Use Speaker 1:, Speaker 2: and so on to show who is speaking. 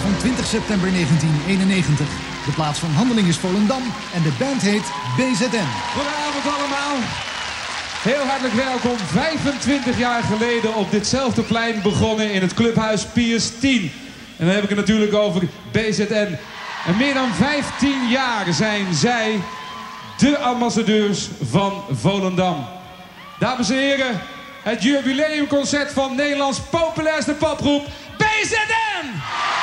Speaker 1: van 20 september 1991. De plaats van handeling is Volendam en de band heet BZN.
Speaker 2: Goedenavond allemaal. Heel hartelijk welkom. 25 jaar geleden op ditzelfde plein begonnen in het clubhuis Piers 10. En dan heb ik het natuurlijk over BZN. En meer dan 15 jaar zijn zij de ambassadeurs van Volendam. Dames en heren, het jubileumconcert van Nederlands populairste popgroep BZN!